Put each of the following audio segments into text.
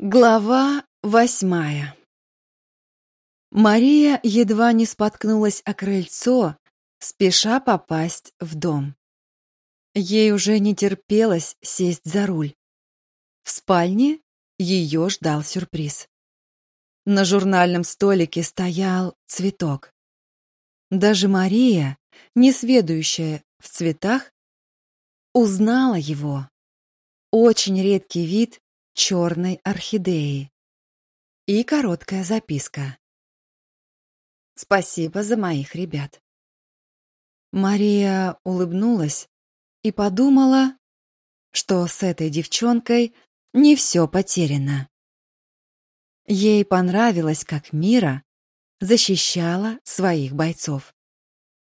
Глава восьмая Мария едва не споткнулась о крыльцо, спеша попасть в дом. Ей уже не терпелось сесть за руль. В спальне ее ждал сюрприз. На журнальном столике стоял цветок. Даже Мария, несведущая в цветах, узнала его. Очень редкий вид черной орхидеи. И короткая записка. Спасибо за моих ребят. Мария улыбнулась и подумала, что с этой девчонкой не все потеряно. Ей понравилось, как Мира защищала своих бойцов.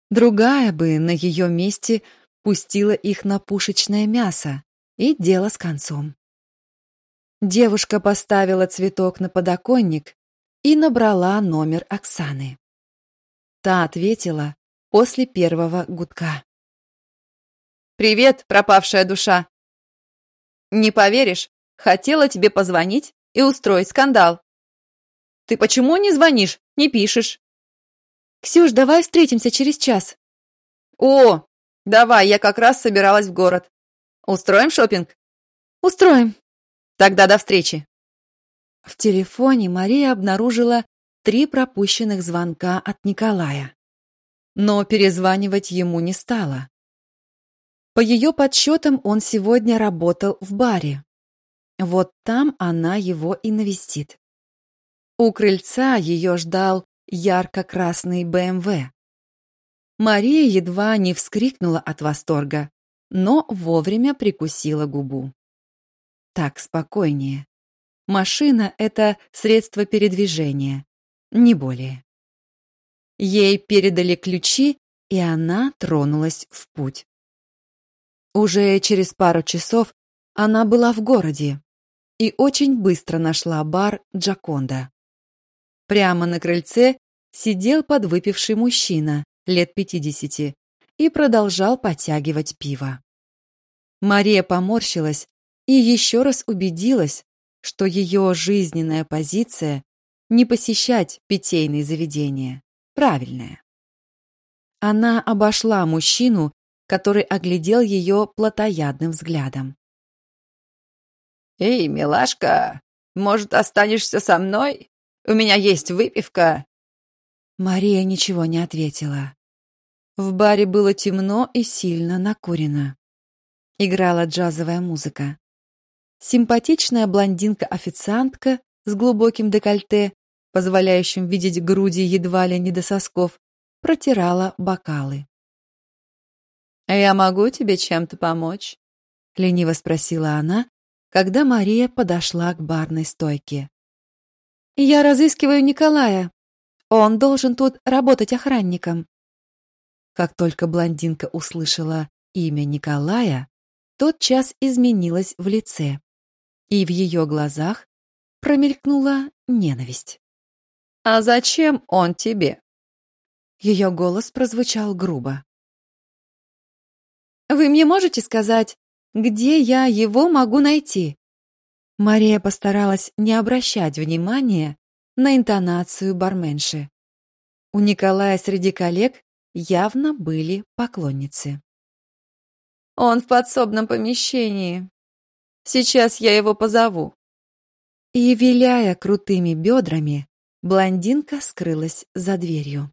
Другая бы на ее месте пустила их на пушечное мясо, и дело с концом. Девушка поставила цветок на подоконник и набрала номер Оксаны. Та ответила после первого гудка. «Привет, пропавшая душа!» «Не поверишь, хотела тебе позвонить и устроить скандал. Ты почему не звонишь, не пишешь?» «Ксюш, давай встретимся через час». «О, давай, я как раз собиралась в город. Устроим шопинг? «Устроим», Тогда до встречи. В телефоне Мария обнаружила три пропущенных звонка от Николая. Но перезванивать ему не стала. По ее подсчетам, он сегодня работал в баре. Вот там она его и навестит. У крыльца ее ждал ярко-красный БМВ. Мария едва не вскрикнула от восторга, но вовремя прикусила губу. Так спокойнее. Машина — это средство передвижения, не более. Ей передали ключи, и она тронулась в путь. Уже через пару часов она была в городе и очень быстро нашла бар Джаконда. Прямо на крыльце сидел подвыпивший мужчина лет пятидесяти и продолжал подтягивать пиво. Мария поморщилась и еще раз убедилась, что ее жизненная позиция не посещать питейные заведения, правильная. Она обошла мужчину, который оглядел ее плотоядным взглядом. «Эй, милашка, может, останешься со мной? У меня есть выпивка». Мария ничего не ответила. В баре было темно и сильно накурено. Играла джазовая музыка. Симпатичная блондинка-официантка с глубоким декольте, позволяющим видеть груди едва ли не до сосков, протирала бокалы. «Я могу тебе чем-то помочь?» — лениво спросила она, когда Мария подошла к барной стойке. «Я разыскиваю Николая. Он должен тут работать охранником». Как только блондинка услышала имя Николая, тотчас изменилась в лице и в ее глазах промелькнула ненависть. «А зачем он тебе?» Ее голос прозвучал грубо. «Вы мне можете сказать, где я его могу найти?» Мария постаралась не обращать внимания на интонацию барменши. У Николая среди коллег явно были поклонницы. «Он в подсобном помещении», Сейчас я его позову». И, виляя крутыми бедрами, блондинка скрылась за дверью.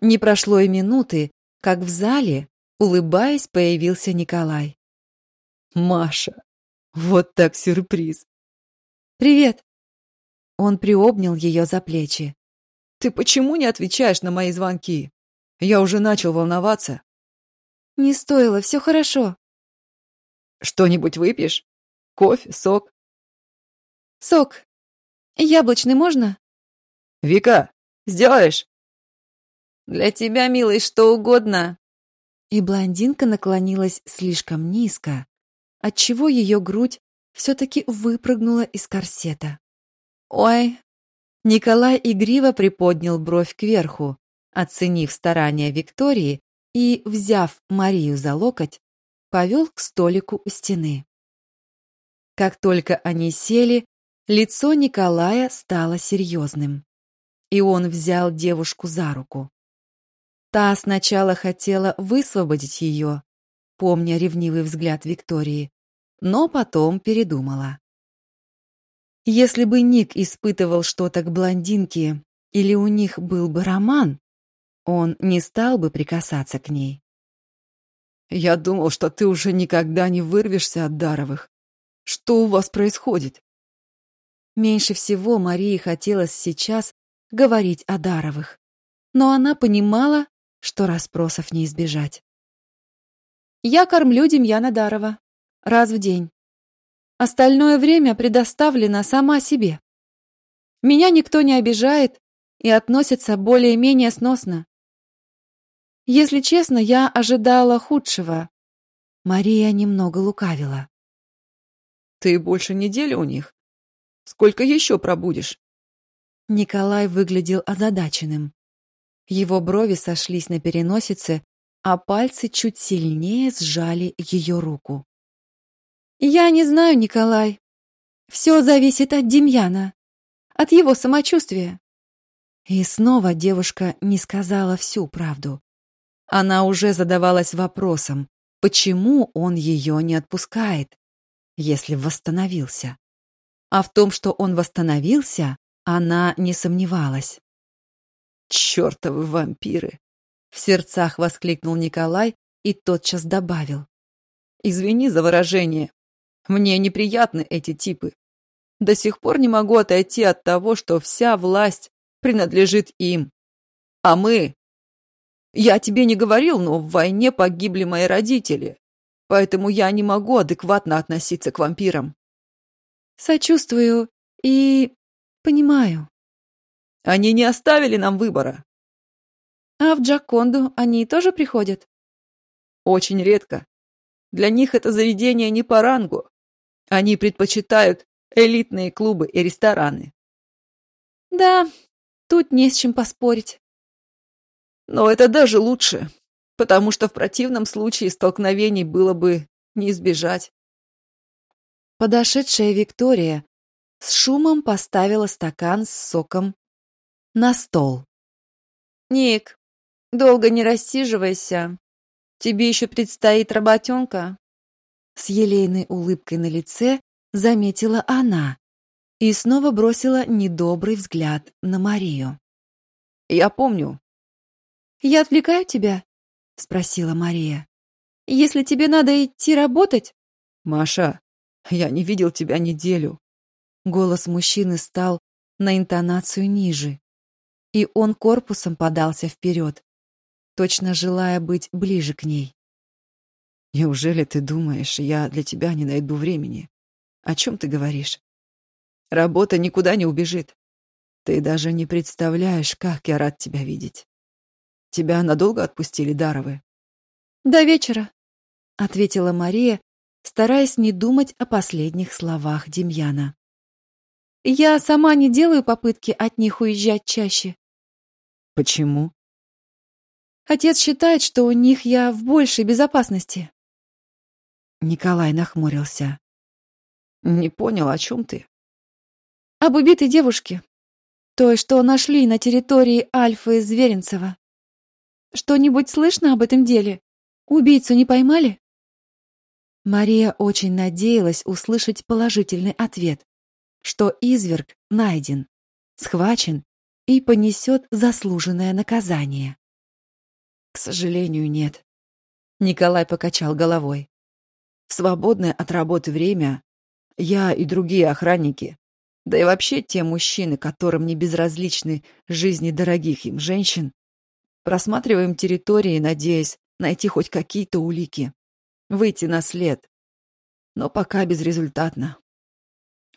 Не прошло и минуты, как в зале, улыбаясь, появился Николай. «Маша, вот так сюрприз!» «Привет!» Он приобнял ее за плечи. «Ты почему не отвечаешь на мои звонки? Я уже начал волноваться». «Не стоило, все хорошо». Что-нибудь выпьешь? Кофе, сок? Сок. Яблочный можно? Вика, сделаешь? Для тебя, милый, что угодно. И блондинка наклонилась слишком низко, отчего ее грудь все-таки выпрыгнула из корсета. Ой. Николай игриво приподнял бровь кверху, оценив старания Виктории и, взяв Марию за локоть, повел к столику у стены. Как только они сели, Лицо Николая стало серьезным, и он взял девушку за руку. Та сначала хотела высвободить ее, помня ревнивый взгляд Виктории, но потом передумала. Если бы Ник испытывал что-то к блондинке или у них был бы роман, он не стал бы прикасаться к ней. «Я думал, что ты уже никогда не вырвешься от Даровых. Что у вас происходит?» Меньше всего Марии хотелось сейчас говорить о Даровых, но она понимала, что расспросов не избежать. «Я кормлю Демьяна Дарова. Раз в день. Остальное время предоставлено сама себе. Меня никто не обижает и относится более-менее сносно. Если честно, я ожидала худшего. Мария немного лукавила. Ты больше недели у них? Сколько еще пробудешь? Николай выглядел озадаченным. Его брови сошлись на переносице, а пальцы чуть сильнее сжали ее руку. «Я не знаю, Николай. Все зависит от Демьяна, от его самочувствия». И снова девушка не сказала всю правду. Она уже задавалась вопросом, почему он ее не отпускает, если восстановился. А в том, что он восстановился, она не сомневалась. «Чертовы вампиры!» — в сердцах воскликнул Николай и тотчас добавил. «Извини за выражение. Мне неприятны эти типы. До сих пор не могу отойти от того, что вся власть принадлежит им. А мы... Я тебе не говорил, но в войне погибли мои родители, поэтому я не могу адекватно относиться к вампирам». «Сочувствую и Понимаю. Они не оставили нам выбора. А в Джаконду они тоже приходят? Очень редко. Для них это заведение не по рангу. Они предпочитают элитные клубы и рестораны. Да, тут не с чем поспорить. Но это даже лучше, потому что в противном случае столкновений было бы не избежать. Подошедшая Виктория с шумом поставила стакан с соком на стол. «Ник, долго не рассиживайся. Тебе еще предстоит работенка». С елейной улыбкой на лице заметила она и снова бросила недобрый взгляд на Марию. «Я помню». «Я отвлекаю тебя?» — спросила Мария. «Если тебе надо идти работать...» «Маша, я не видел тебя неделю. Голос мужчины стал на интонацию ниже, и он корпусом подался вперед, точно желая быть ближе к ней. «Неужели ты думаешь, я для тебя не найду времени? О чем ты говоришь? Работа никуда не убежит. Ты даже не представляешь, как я рад тебя видеть. Тебя надолго отпустили, Даровы?» «До вечера», — ответила Мария, стараясь не думать о последних словах Демьяна. Я сама не делаю попытки от них уезжать чаще. Почему? Отец считает, что у них я в большей безопасности. Николай нахмурился. Не понял, о чем ты? Об убитой девушке. Той, что нашли на территории Альфы Зверинцева. Что-нибудь слышно об этом деле? Убийцу не поймали? Мария очень надеялась услышать положительный ответ что изверг найден, схвачен и понесет заслуженное наказание. К сожалению, нет. Николай покачал головой. В свободное от работы время я и другие охранники, да и вообще те мужчины, которым не безразличны жизни дорогих им женщин, просматриваем территории, надеясь найти хоть какие-то улики, выйти на след. Но пока безрезультатно.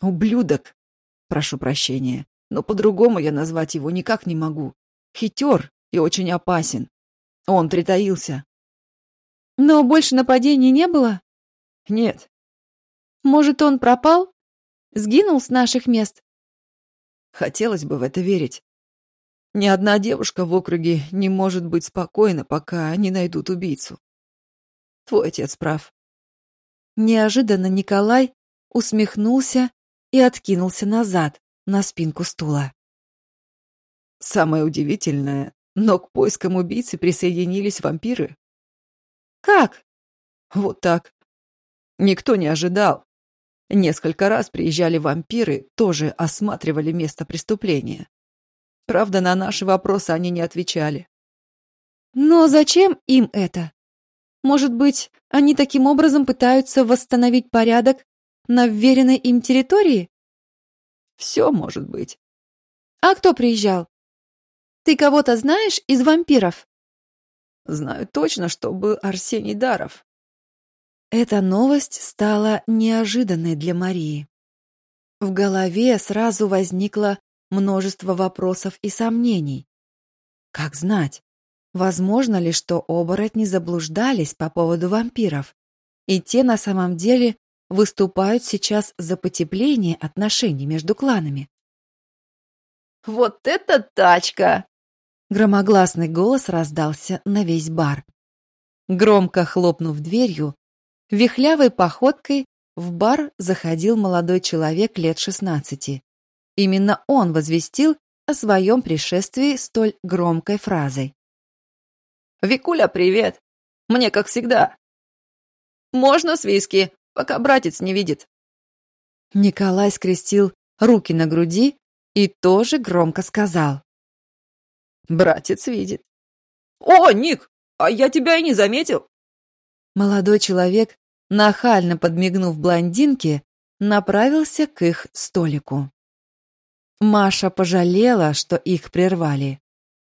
Ублюдок. Прошу прощения, но по-другому я назвать его никак не могу. Хитер и очень опасен. Он притаился. Но больше нападений не было? Нет. Может, он пропал? Сгинул с наших мест? Хотелось бы в это верить. Ни одна девушка в округе не может быть спокойна, пока не найдут убийцу. Твой отец прав. Неожиданно Николай усмехнулся и откинулся назад, на спинку стула. Самое удивительное, но к поискам убийцы присоединились вампиры. Как? Вот так. Никто не ожидал. Несколько раз приезжали вампиры, тоже осматривали место преступления. Правда, на наши вопросы они не отвечали. Но зачем им это? Может быть, они таким образом пытаются восстановить порядок на вверенной им территории? Все может быть. А кто приезжал? Ты кого-то знаешь из вампиров? Знаю точно, что был Арсений Даров. Эта новость стала неожиданной для Марии. В голове сразу возникло множество вопросов и сомнений. Как знать, возможно ли, что оборотни заблуждались по поводу вампиров, и те на самом деле выступают сейчас за потепление отношений между кланами? «Вот это тачка!» Громогласный голос раздался на весь бар. Громко хлопнув дверью, вихлявой походкой в бар заходил молодой человек лет шестнадцати. Именно он возвестил о своем пришествии столь громкой фразой. «Викуля, привет! Мне как всегда. Можно с виски, пока братец не видит?» Николай скрестил руки на груди и тоже громко сказал. Братец видит. «О, Ник, а я тебя и не заметил!» Молодой человек, нахально подмигнув блондинке, направился к их столику. Маша пожалела, что их прервали.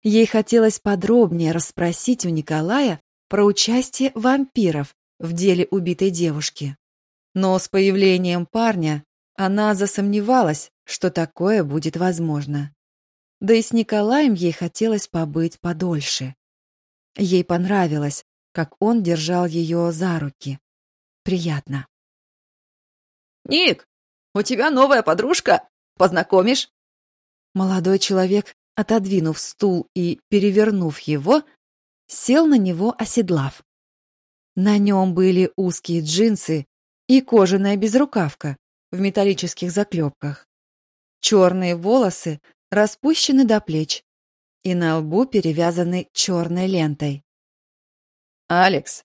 Ей хотелось подробнее расспросить у Николая про участие вампиров в деле убитой девушки. Но с появлением парня она засомневалась, что такое будет возможно. Да и с Николаем ей хотелось побыть подольше. Ей понравилось, как он держал ее за руки. Приятно. «Ник, у тебя новая подружка? Познакомишь?» Молодой человек, отодвинув стул и перевернув его, сел на него, оседлав. На нем были узкие джинсы и кожаная безрукавка в металлических заклепках. Черные волосы распущены до плеч и на лбу перевязаны черной лентой. «Алекс,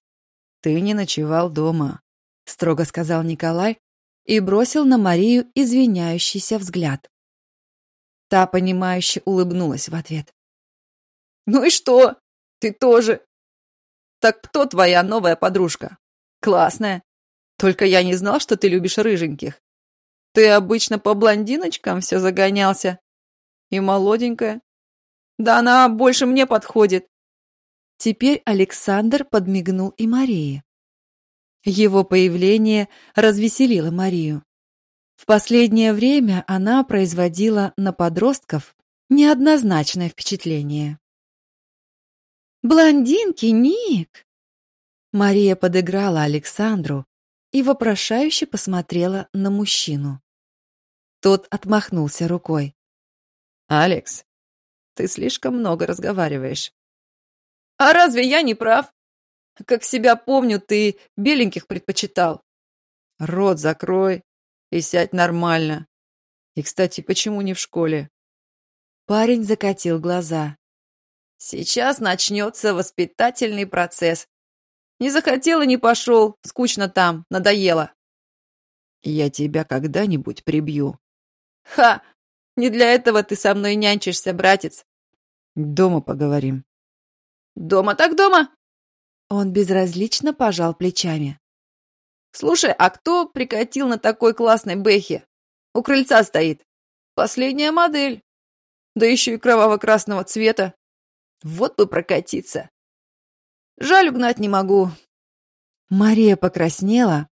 ты не ночевал дома», — строго сказал Николай и бросил на Марию извиняющийся взгляд. Та, понимающе улыбнулась в ответ. «Ну и что? Ты тоже. Так кто твоя новая подружка? Классная. Только я не знал, что ты любишь рыженьких. Ты обычно по блондиночкам все загонялся. И молоденькая. Да она больше мне подходит. Теперь Александр подмигнул и Марии. Его появление развеселило Марию. В последнее время она производила на подростков неоднозначное впечатление. «Блондинки, Ник!» Мария подыграла Александру и вопрошающе посмотрела на мужчину. Тот отмахнулся рукой. «Алекс, ты слишком много разговариваешь». «А разве я не прав? Как себя помню, ты беленьких предпочитал». «Рот закрой и сядь нормально. И, кстати, почему не в школе?» Парень закатил глаза. «Сейчас начнется воспитательный процесс. Не захотел и не пошел, скучно там, надоело». «Я тебя когда-нибудь прибью». «Ха! Не для этого ты со мной нянчишься, братец. Дома поговорим. Дома так дома. Он безразлично пожал плечами. Слушай, а кто прикатил на такой классной бэхе? У крыльца стоит. Последняя модель. Да еще и кроваво-красного цвета. Вот бы прокатиться. Жаль, угнать не могу. Мария покраснела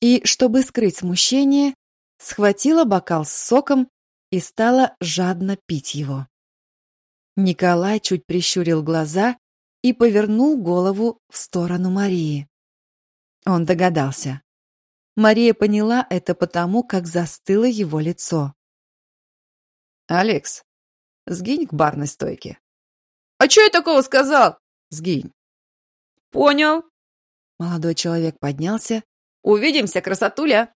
и, чтобы скрыть смущение, схватила бокал с соком и стала жадно пить его. Николай чуть прищурил глаза и повернул голову в сторону Марии. Он догадался. Мария поняла это потому, как застыло его лицо. «Алекс, сгинь к барной стойке». «А что я такого сказал?» «Сгинь». «Понял». Молодой человек поднялся. «Увидимся, красотуля!»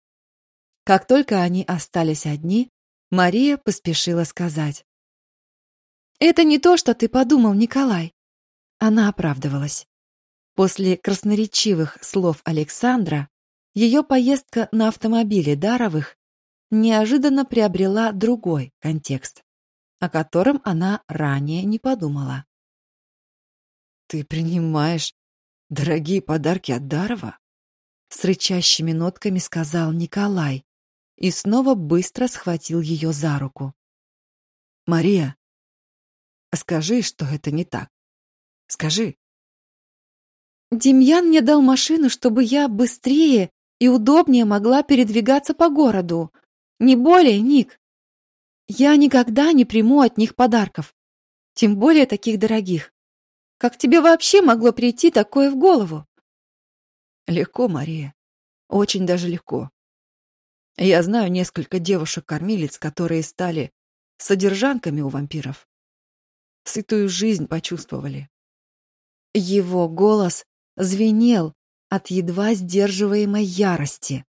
Как только они остались одни, Мария поспешила сказать. «Это не то, что ты подумал, Николай». Она оправдывалась. После красноречивых слов Александра ее поездка на автомобиле Даровых неожиданно приобрела другой контекст, о котором она ранее не подумала. «Ты принимаешь дорогие подарки от Дарова?» С рычащими нотками сказал Николай и снова быстро схватил ее за руку. «Мария, скажи, что это не так. Скажи». «Демьян мне дал машину, чтобы я быстрее и удобнее могла передвигаться по городу. Не более, Ник. Я никогда не приму от них подарков, тем более таких дорогих. Как тебе вообще могло прийти такое в голову? Легко, Мария. Очень даже легко. Я знаю несколько девушек-кормилец, которые стали содержанками у вампиров. Сытую жизнь почувствовали. Его голос звенел от едва сдерживаемой ярости.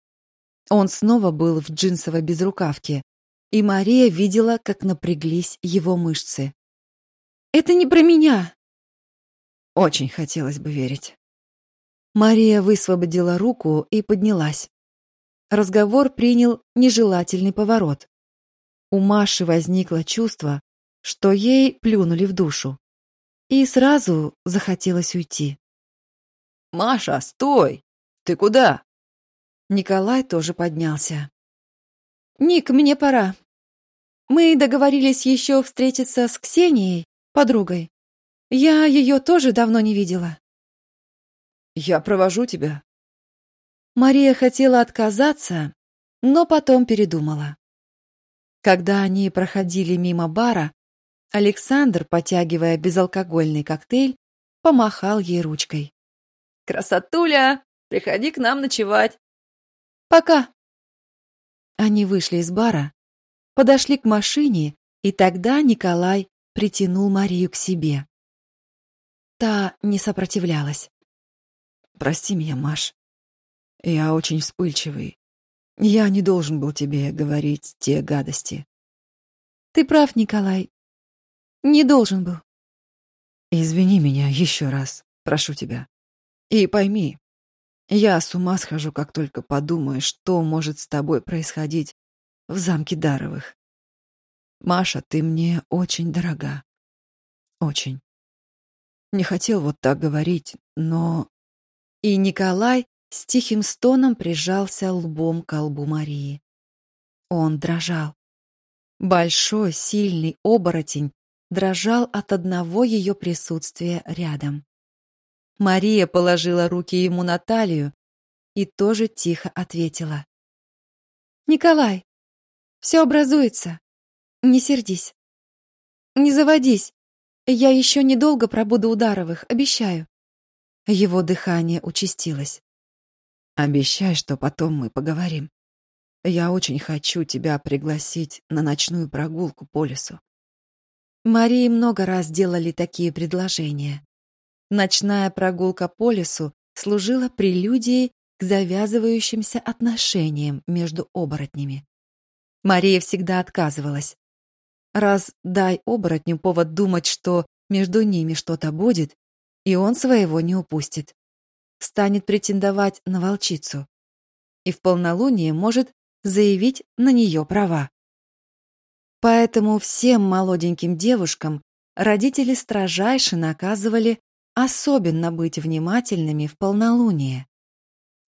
Он снова был в джинсовой безрукавке, и Мария видела, как напряглись его мышцы. «Это не про меня!» Очень хотелось бы верить. Мария высвободила руку и поднялась. Разговор принял нежелательный поворот. У Маши возникло чувство, что ей плюнули в душу. И сразу захотелось уйти. «Маша, стой! Ты куда?» Николай тоже поднялся. «Ник, мне пора. Мы договорились еще встретиться с Ксенией, подругой. Я ее тоже давно не видела». «Я провожу тебя». Мария хотела отказаться, но потом передумала. Когда они проходили мимо бара, Александр, потягивая безалкогольный коктейль, помахал ей ручкой. «Красотуля, приходи к нам ночевать». «Пока». Они вышли из бара, подошли к машине, и тогда Николай притянул Марию к себе. Та не сопротивлялась. «Прости меня, Маш. Я очень вспыльчивый. Я не должен был тебе говорить те гадости». «Ты прав, Николай. Не должен был». «Извини меня еще раз, прошу тебя. И пойми, я с ума схожу, как только подумаю, что может с тобой происходить в замке Даровых. Маша, ты мне очень дорога. Очень. Не хотел вот так говорить, но... И Николай с тихим стоном прижался лбом к лбу Марии. Он дрожал. Большой, сильный оборотень дрожал от одного ее присутствия рядом. Мария положила руки ему на талию и тоже тихо ответила. «Николай, все образуется. Не сердись. Не заводись. Я еще недолго пробуду у Даровых, обещаю». Его дыхание участилось. «Обещай, что потом мы поговорим. Я очень хочу тебя пригласить на ночную прогулку по лесу». Марии много раз делали такие предложения. Ночная прогулка по лесу служила прелюдией к завязывающимся отношениям между оборотнями. Мария всегда отказывалась. Раз дай оборотню повод думать, что между ними что-то будет, и он своего не упустит. Станет претендовать на волчицу. И в полнолуние может заявить на нее права. Поэтому всем молоденьким девушкам родители строжайше наказывали Особенно быть внимательными в полнолуние.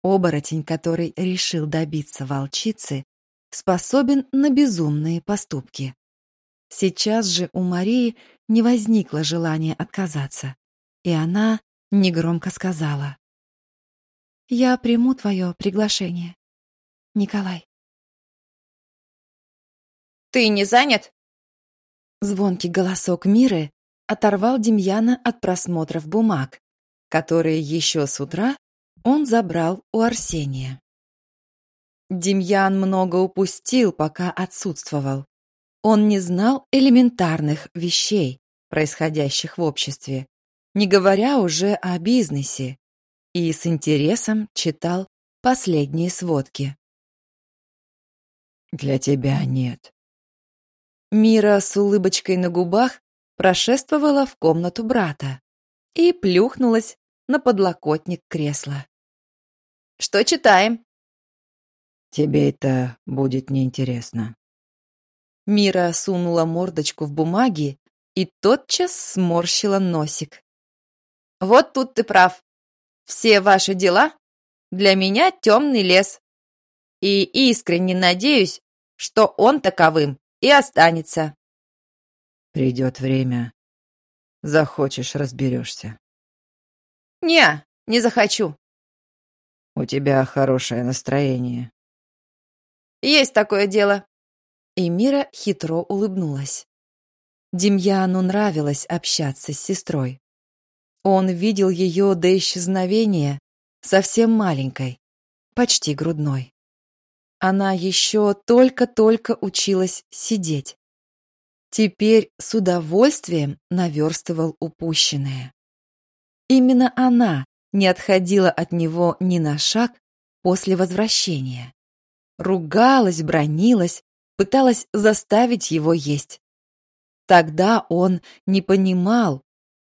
Оборотень, который решил добиться волчицы, способен на безумные поступки. Сейчас же у Марии не возникло желания отказаться, и она негромко сказала. «Я приму твое приглашение, Николай». «Ты не занят?» Звонкий голосок Миры оторвал Демьяна от просмотров бумаг, которые еще с утра он забрал у Арсения. Демьян много упустил, пока отсутствовал. Он не знал элементарных вещей, происходящих в обществе, не говоря уже о бизнесе, и с интересом читал последние сводки. Для тебя нет. Мира с улыбочкой на губах прошествовала в комнату брата и плюхнулась на подлокотник кресла. «Что читаем?» «Тебе это будет неинтересно». Мира сунула мордочку в бумаги и тотчас сморщила носик. «Вот тут ты прав. Все ваши дела для меня темный лес. И искренне надеюсь, что он таковым и останется». «Придет время. Захочешь, разберешься». «Не, не захочу». «У тебя хорошее настроение». «Есть такое дело». И Мира хитро улыбнулась. Демьяну нравилось общаться с сестрой. Он видел ее до исчезновения совсем маленькой, почти грудной. Она еще только-только училась сидеть. Теперь с удовольствием наверстывал упущенное. Именно она не отходила от него ни на шаг после возвращения. Ругалась, бронилась, пыталась заставить его есть. Тогда он не понимал,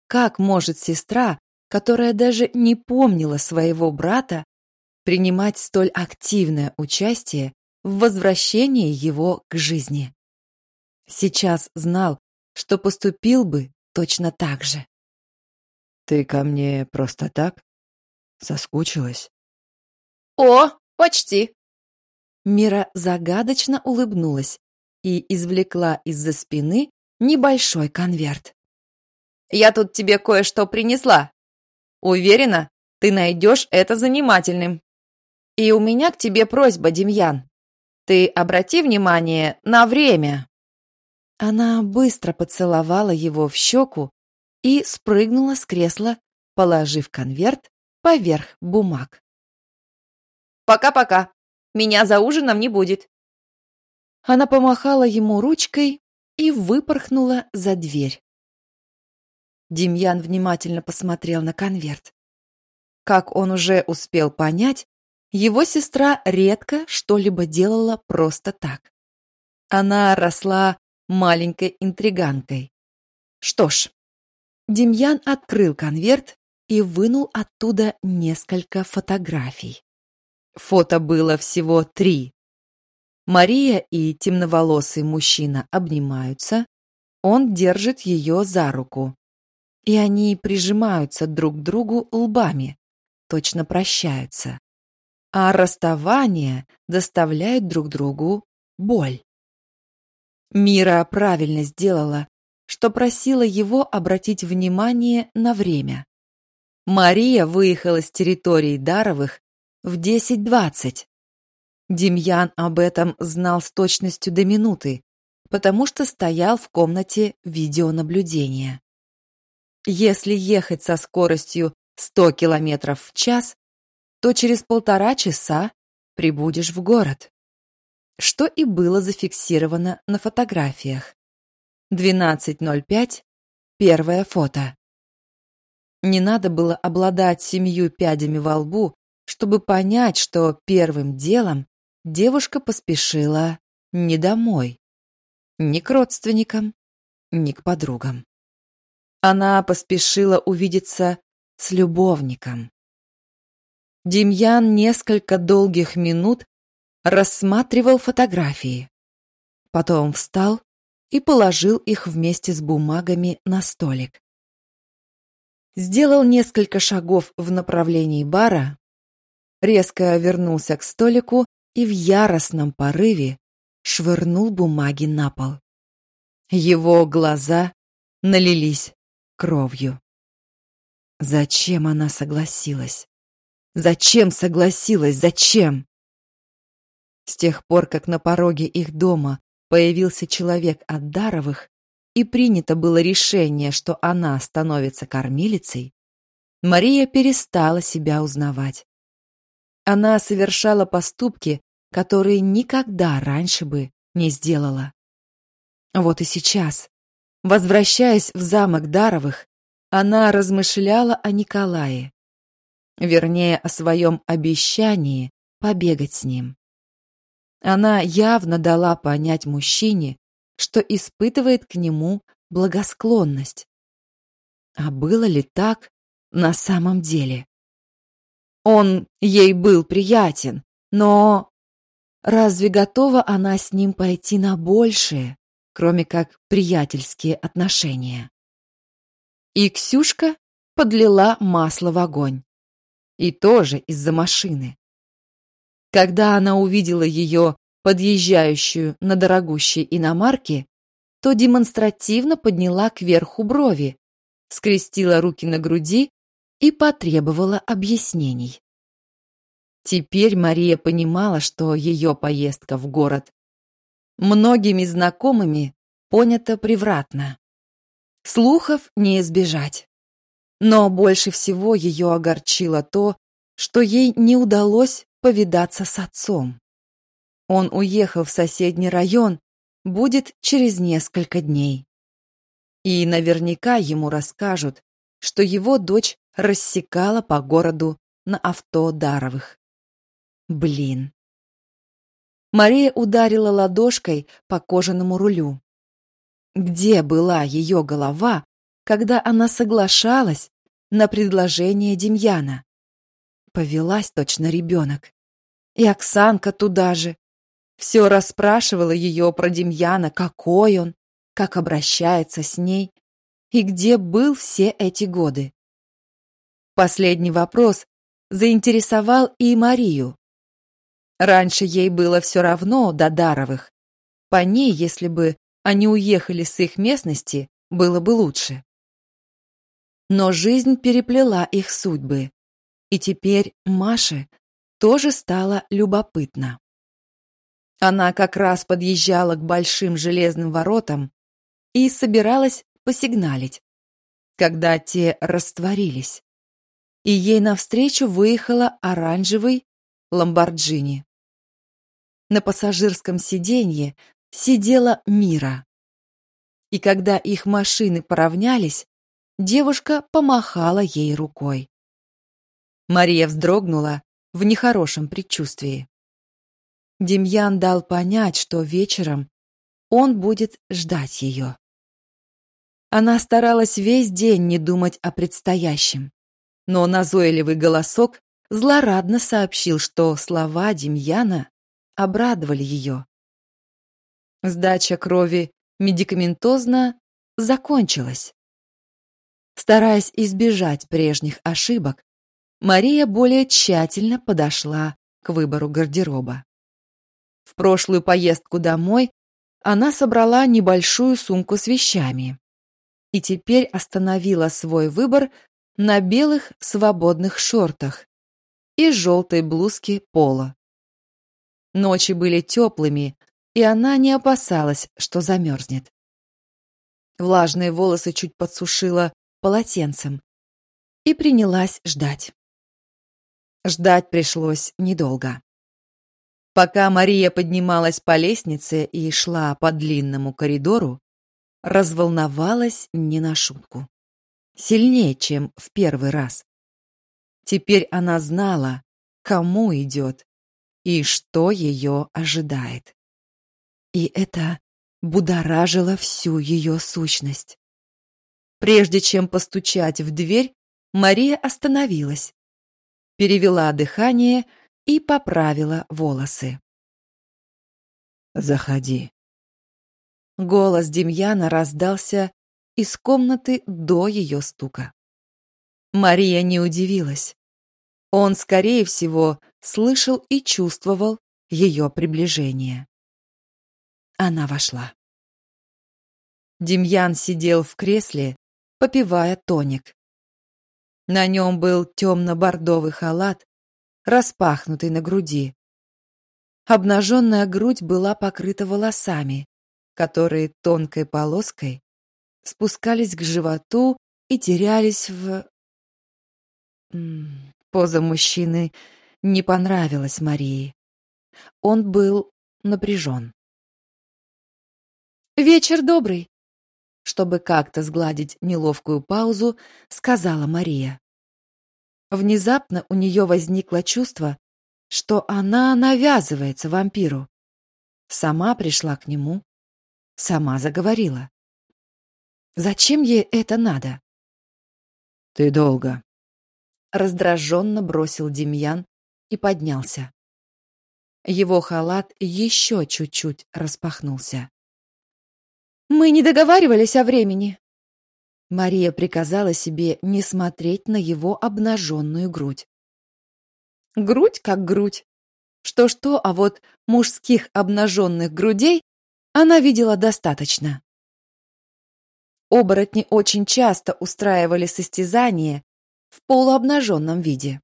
как может сестра, которая даже не помнила своего брата, принимать столь активное участие в возвращении его к жизни. Сейчас знал, что поступил бы точно так же. «Ты ко мне просто так? Соскучилась?» «О, почти!» Мира загадочно улыбнулась и извлекла из-за спины небольшой конверт. «Я тут тебе кое-что принесла. Уверена, ты найдешь это занимательным. И у меня к тебе просьба, Демьян. Ты обрати внимание на время». Она быстро поцеловала его в щеку и спрыгнула с кресла, положив конверт поверх бумаг. «Пока-пока. Меня за ужином не будет». Она помахала ему ручкой и выпорхнула за дверь. Демьян внимательно посмотрел на конверт. Как он уже успел понять, его сестра редко что-либо делала просто так. Она росла маленькой интриганкой. Что ж, Демьян открыл конверт и вынул оттуда несколько фотографий. Фото было всего три. Мария и темноволосый мужчина обнимаются, он держит ее за руку. И они прижимаются друг к другу лбами, точно прощаются. А расставание доставляет друг другу боль. Мира правильно сделала, что просила его обратить внимание на время. Мария выехала с территории Даровых в 10.20. Демьян об этом знал с точностью до минуты, потому что стоял в комнате видеонаблюдения. Если ехать со скоростью 100 км в час, то через полтора часа прибудешь в город. Что и было зафиксировано на фотографиях. 12.05, первое фото. Не надо было обладать семью пядями во лбу, чтобы понять, что первым делом девушка поспешила не домой, ни к родственникам, ни к подругам. Она поспешила увидеться с любовником. Демьян несколько долгих минут рассматривал фотографии. Потом встал и положил их вместе с бумагами на столик. Сделал несколько шагов в направлении бара, резко вернулся к столику и в яростном порыве швырнул бумаги на пол. Его глаза налились кровью. Зачем она согласилась? Зачем согласилась? Зачем? С тех пор, как на пороге их дома появился человек от Даровых и принято было решение, что она становится кормилицей, Мария перестала себя узнавать. Она совершала поступки, которые никогда раньше бы не сделала. Вот и сейчас, возвращаясь в замок Даровых, она размышляла о Николае, вернее, о своем обещании побегать с ним. Она явно дала понять мужчине, что испытывает к нему благосклонность. А было ли так на самом деле? Он ей был приятен, но разве готова она с ним пойти на большее, кроме как приятельские отношения? И Ксюшка подлила масло в огонь. И тоже из-за машины. Когда она увидела ее, подъезжающую на дорогущей иномарке, то демонстративно подняла кверху брови, скрестила руки на груди и потребовала объяснений. Теперь Мария понимала, что ее поездка в город многими знакомыми понята превратно. Слухов не избежать. Но больше всего ее огорчило то, что ей не удалось повидаться с отцом. Он уехал в соседний район, будет через несколько дней. И наверняка ему расскажут, что его дочь рассекала по городу на авто Даровых. Блин. Мария ударила ладошкой по кожаному рулю. Где была ее голова, когда она соглашалась на предложение Демьяна? Повелась точно ребенок. И Оксанка туда же. Все расспрашивала ее про Демьяна, какой он, как обращается с ней и где был все эти годы. Последний вопрос заинтересовал и Марию. Раньше ей было все равно до Даровых. По ней, если бы они уехали с их местности, было бы лучше. Но жизнь переплела их судьбы, и теперь Маше тоже стало любопытно. Она как раз подъезжала к большим железным воротам и собиралась посигналить, когда те растворились. И ей навстречу выехала оранжевый ламборджини. На пассажирском сиденье сидела Мира. И когда их машины поравнялись, девушка помахала ей рукой. Мария вздрогнула в нехорошем предчувствии. Демьян дал понять, что вечером он будет ждать ее. Она старалась весь день не думать о предстоящем, но назойливый голосок злорадно сообщил, что слова Демьяна обрадовали ее. Сдача крови медикаментозно закончилась. Стараясь избежать прежних ошибок, Мария более тщательно подошла к выбору гардероба. В прошлую поездку домой она собрала небольшую сумку с вещами и теперь остановила свой выбор на белых свободных шортах и желтой блузке пола. Ночи были теплыми, и она не опасалась, что замерзнет. Влажные волосы чуть подсушила полотенцем и принялась ждать. Ждать пришлось недолго. Пока Мария поднималась по лестнице и шла по длинному коридору, разволновалась не на шутку. Сильнее, чем в первый раз. Теперь она знала, кому идет и что ее ожидает. И это будоражило всю ее сущность. Прежде чем постучать в дверь, Мария остановилась, перевела дыхание и поправила волосы. «Заходи». Голос Демьяна раздался из комнаты до ее стука. Мария не удивилась. Он, скорее всего, слышал и чувствовал ее приближение. Она вошла. Демьян сидел в кресле, попивая тоник. На нем был темно-бордовый халат распахнутый на груди. Обнаженная грудь была покрыта волосами, которые тонкой полоской спускались к животу и терялись в... Поза мужчины не понравилась Марии. Он был напряжен. «Вечер добрый!» Чтобы как-то сгладить неловкую паузу, сказала Мария. Внезапно у нее возникло чувство, что она навязывается вампиру. Сама пришла к нему, сама заговорила. Зачем ей это надо? Ты долго. Раздраженно бросил Демьян и поднялся. Его халат еще чуть-чуть распахнулся. «Мы не договаривались о времени!» Мария приказала себе не смотреть на его обнаженную грудь. Грудь как грудь. Что-что, а вот мужских обнаженных грудей она видела достаточно. Оборотни очень часто устраивали состязания в полуобнаженном виде.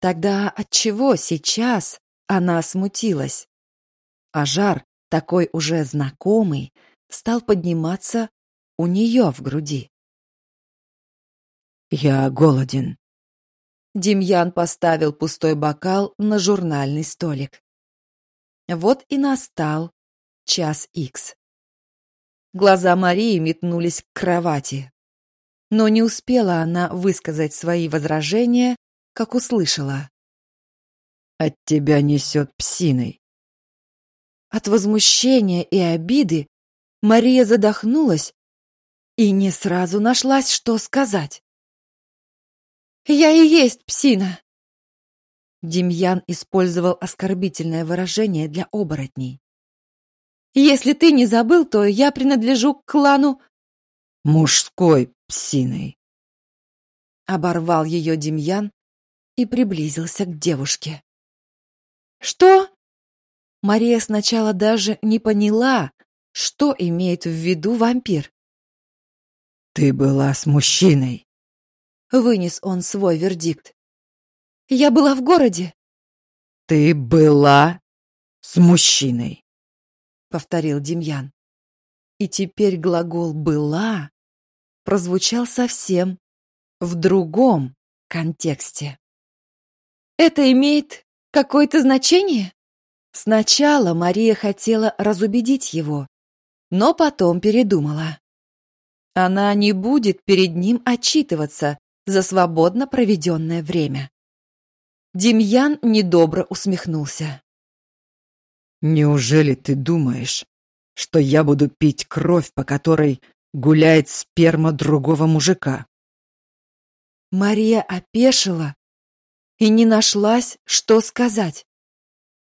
Тогда отчего сейчас она смутилась? А жар, такой уже знакомый, стал подниматься у нее в груди. «Я голоден». Демьян поставил пустой бокал на журнальный столик. Вот и настал час икс. Глаза Марии метнулись к кровати. Но не успела она высказать свои возражения, как услышала. «От тебя несет псиной». От возмущения и обиды Мария задохнулась и не сразу нашлась, что сказать. «Я и есть псина!» Демьян использовал оскорбительное выражение для оборотней. Если ты не забыл, то я принадлежу к клану мужской псиной. Оборвал ее Демьян и приблизился к девушке. Что? Мария сначала даже не поняла, что имеет в виду вампир. Ты была с мужчиной. Вынес он свой вердикт. Я была в городе. Ты была с мужчиной повторил Демьян. И теперь глагол была прозвучал совсем в другом контексте. Это имеет какое-то значение? Сначала Мария хотела разубедить его, но потом передумала. Она не будет перед ним отчитываться за свободно проведенное время. Демьян недобро усмехнулся. Неужели ты думаешь, что я буду пить кровь, по которой гуляет сперма другого мужика? Мария опешила и не нашлась, что сказать.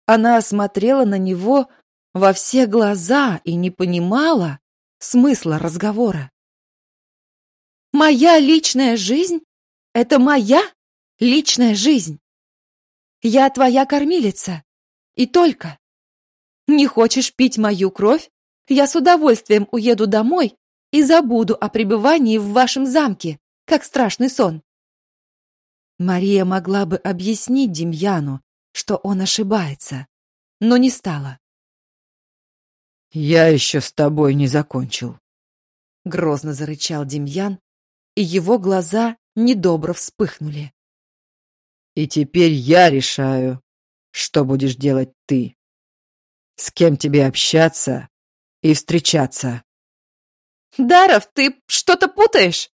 Она осмотрела на него во все глаза и не понимала смысла разговора. «Моя личная жизнь — это моя личная жизнь. Я твоя кормилица. И только. Не хочешь пить мою кровь? Я с удовольствием уеду домой и забуду о пребывании в вашем замке, как страшный сон. Мария могла бы объяснить Демьяну, что он ошибается, но не стала. «Я еще с тобой не закончил», — грозно зарычал Демьян, и его глаза недобро вспыхнули. «И теперь я решаю, что будешь делать ты» с кем тебе общаться и встречаться. Даров, ты что-то путаешь?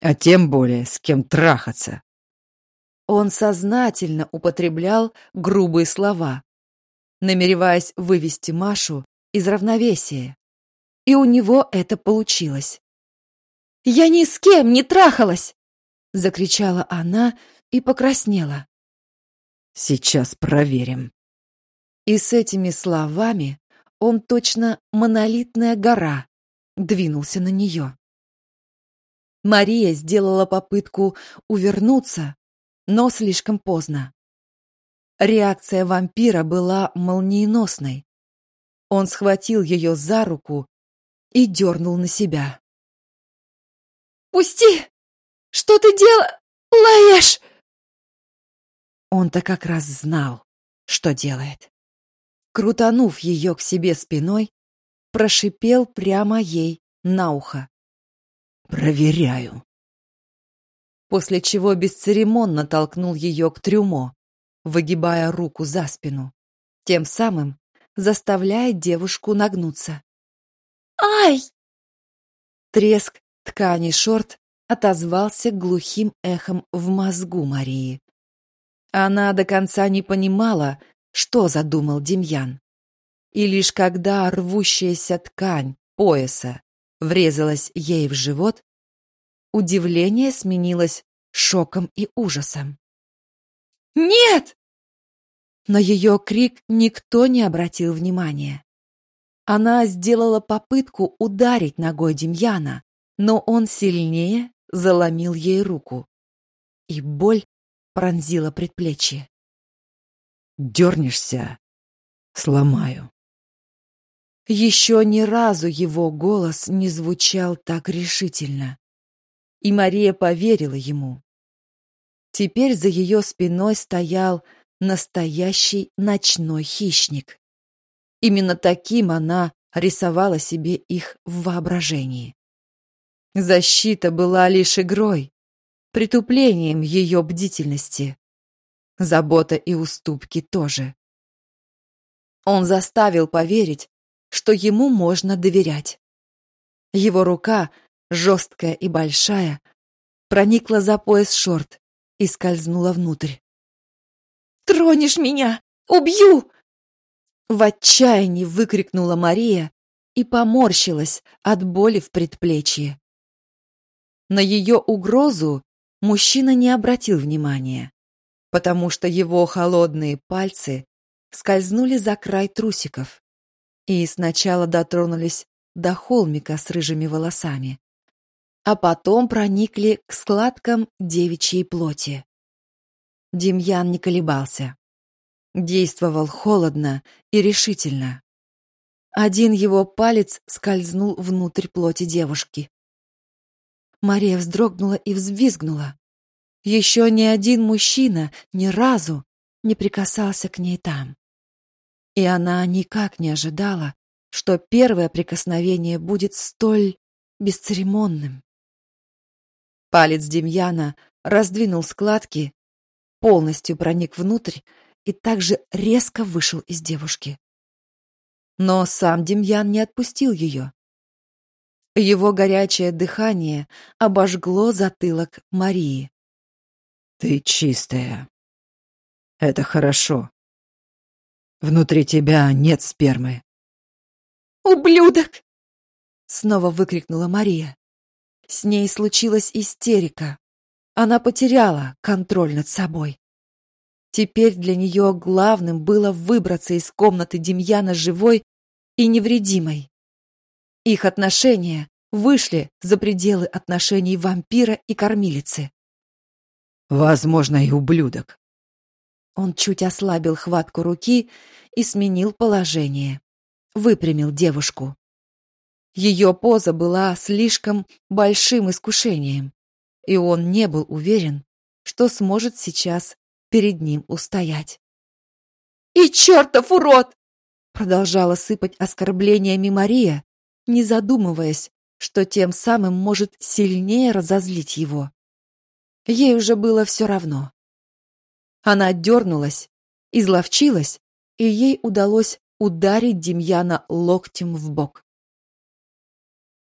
А тем более, с кем трахаться. Он сознательно употреблял грубые слова, намереваясь вывести Машу из равновесия. И у него это получилось. «Я ни с кем не трахалась!» — закричала она и покраснела. «Сейчас проверим», и с этими словами он точно монолитная гора двинулся на нее. Мария сделала попытку увернуться, но слишком поздно. Реакция вампира была молниеносной. Он схватил ее за руку и дернул на себя. «Пусти! Что ты делаешь?» Он-то как раз знал, что делает крутанув ее к себе спиной, прошипел прямо ей на ухо. «Проверяю». После чего бесцеремонно толкнул ее к трюмо, выгибая руку за спину, тем самым заставляя девушку нагнуться. «Ай!» Треск ткани шорт отозвался глухим эхом в мозгу Марии. Она до конца не понимала, что задумал Демьян. И лишь когда рвущаяся ткань пояса врезалась ей в живот, удивление сменилось шоком и ужасом. «Нет!» На ее крик никто не обратил внимания. Она сделала попытку ударить ногой Демьяна, но он сильнее заломил ей руку. И боль пронзила предплечье. «Дернешься, сломаю». Еще ни разу его голос не звучал так решительно. И Мария поверила ему. Теперь за ее спиной стоял настоящий ночной хищник. Именно таким она рисовала себе их в воображении. Защита была лишь игрой, притуплением ее бдительности. Забота и уступки тоже. Он заставил поверить, что ему можно доверять. Его рука, жесткая и большая, проникла за пояс шорт и скользнула внутрь. Тронешь меня! Убью!» В отчаянии выкрикнула Мария и поморщилась от боли в предплечье. На ее угрозу мужчина не обратил внимания, потому что его холодные пальцы скользнули за край трусиков и сначала дотронулись до холмика с рыжими волосами, а потом проникли к складкам девичьей плоти. Демьян не колебался. Действовал холодно и решительно. Один его палец скользнул внутрь плоти девушки. Мария вздрогнула и взвизгнула. Еще ни один мужчина ни разу не прикасался к ней там. И она никак не ожидала, что первое прикосновение будет столь бесцеремонным. Палец Демьяна раздвинул складки полностью проник внутрь и также резко вышел из девушки. Но сам Демьян не отпустил ее. Его горячее дыхание обожгло затылок Марии. «Ты чистая. Это хорошо. Внутри тебя нет спермы». «Ублюдок!» Снова выкрикнула Мария. С ней случилась истерика. Она потеряла контроль над собой. Теперь для нее главным было выбраться из комнаты Демьяна живой и невредимой. Их отношения вышли за пределы отношений вампира и кормилицы. Возможно, и ублюдок. Он чуть ослабил хватку руки и сменил положение. Выпрямил девушку. Ее поза была слишком большим искушением и он не был уверен, что сможет сейчас перед ним устоять. «И чертов урод!» Продолжала сыпать оскорблениями Мария, не задумываясь, что тем самым может сильнее разозлить его. Ей уже было все равно. Она дернулась, изловчилась, и ей удалось ударить Демьяна локтем в бок.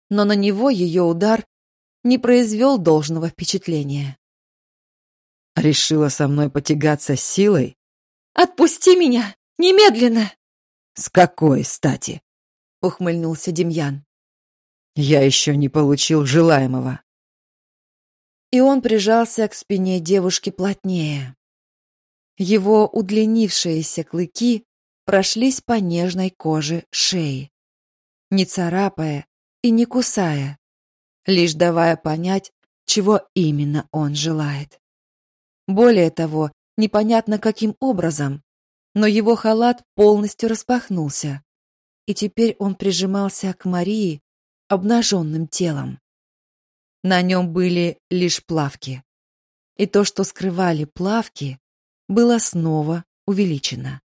Но на него ее удар не произвел должного впечатления. Решила со мной потягаться силой? Отпусти меня! Немедленно! С какой стати? Ухмыльнулся Демьян. Я еще не получил желаемого. И он прижался к спине девушки плотнее. Его удлинившиеся клыки прошлись по нежной коже шеи, не царапая и не кусая, лишь давая понять, чего именно он желает. Более того, непонятно каким образом, но его халат полностью распахнулся, и теперь он прижимался к Марии обнаженным телом. На нем были лишь плавки. И то, что скрывали плавки, было снова увеличено.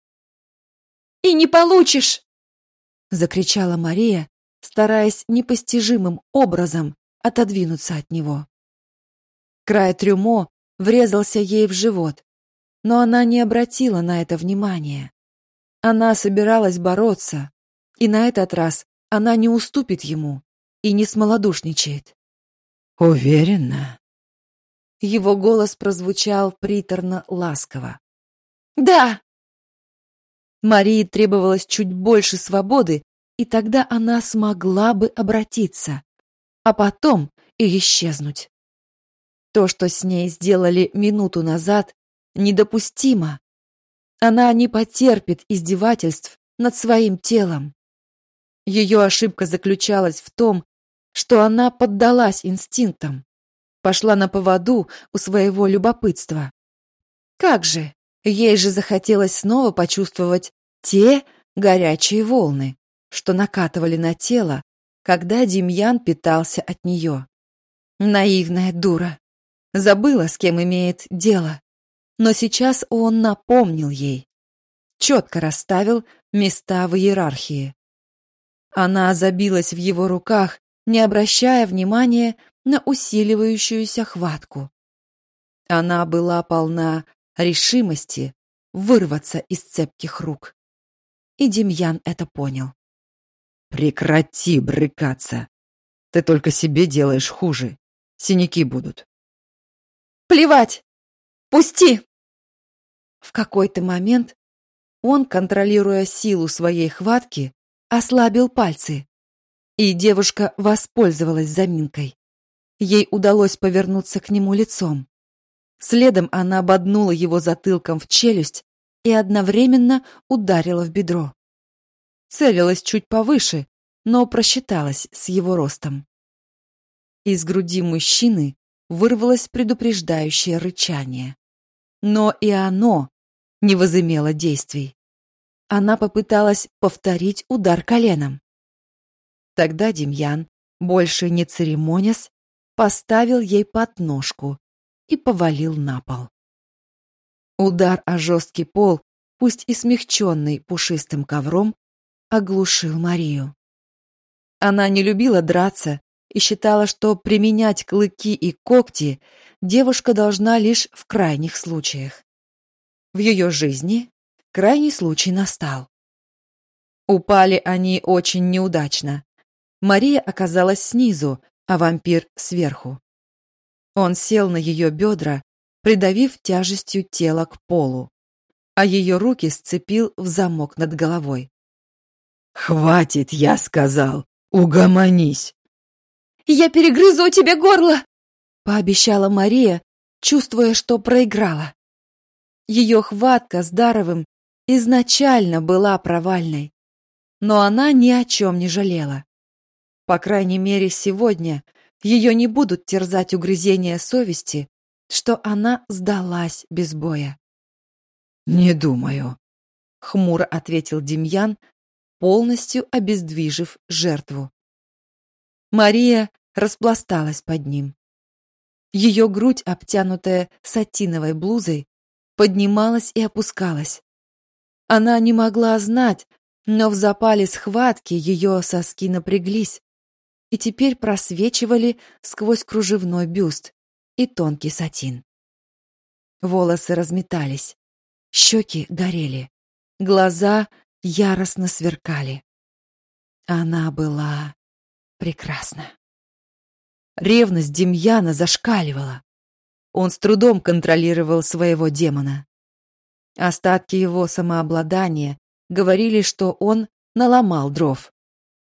«И не получишь!» — закричала Мария, стараясь непостижимым образом отодвинуться от него. Край трюмо врезался ей в живот, но она не обратила на это внимания. Она собиралась бороться, и на этот раз она не уступит ему и не смолодушничает. «Уверена?» Его голос прозвучал приторно ласково. «Да!» Марии требовалось чуть больше свободы, и тогда она смогла бы обратиться, а потом и исчезнуть. То, что с ней сделали минуту назад, недопустимо. Она не потерпит издевательств над своим телом. Ее ошибка заключалась в том, что она поддалась инстинктам, пошла на поводу у своего любопытства. Как же, ей же захотелось снова почувствовать те горячие волны, что накатывали на тело, когда Демьян питался от нее. Наивная дура. Забыла, с кем имеет дело. Но сейчас он напомнил ей. Четко расставил места в иерархии. Она забилась в его руках, не обращая внимания на усиливающуюся хватку. Она была полна решимости вырваться из цепких рук. И Демьян это понял. «Прекрати брыкаться. Ты только себе делаешь хуже. Синяки будут». «Плевать! Пусти!» В какой-то момент он, контролируя силу своей хватки, ослабил пальцы, и девушка воспользовалась заминкой. Ей удалось повернуться к нему лицом. Следом она ободнула его затылком в челюсть и одновременно ударила в бедро. Целилась чуть повыше, но просчиталась с его ростом. Из груди мужчины вырвалось предупреждающее рычание. Но и оно не возымело действий. Она попыталась повторить удар коленом. Тогда Демьян, больше не церемонясь, поставил ей подножку и повалил на пол. Удар о жесткий пол, пусть и смягченный пушистым ковром, оглушил Марию. Она не любила драться и считала, что применять клыки и когти девушка должна лишь в крайних случаях. В ее жизни крайний случай настал. Упали они очень неудачно. Мария оказалась снизу, а вампир сверху. Он сел на ее бедра, придавив тяжестью тела к полу, а ее руки сцепил в замок над головой. «Хватит, я сказал! Угомонись!» «Я перегрызу у тебя горло!» — пообещала Мария, чувствуя, что проиграла. Ее хватка с Даровым изначально была провальной, но она ни о чем не жалела. По крайней мере, сегодня ее не будут терзать угрызения совести, что она сдалась без боя. «Не думаю», — хмуро ответил Демьян, полностью обездвижив жертву. Мария распласталась под ним. Ее грудь, обтянутая сатиновой блузой, поднималась и опускалась. Она не могла знать, но в запале схватки ее соски напряглись, и теперь просвечивали сквозь кружевной бюст и тонкий сатин. Волосы разметались, щеки горели, глаза яростно сверкали. Она была прекрасна. Ревность Демьяна зашкаливала. Он с трудом контролировал своего демона. Остатки его самообладания говорили, что он наломал дров.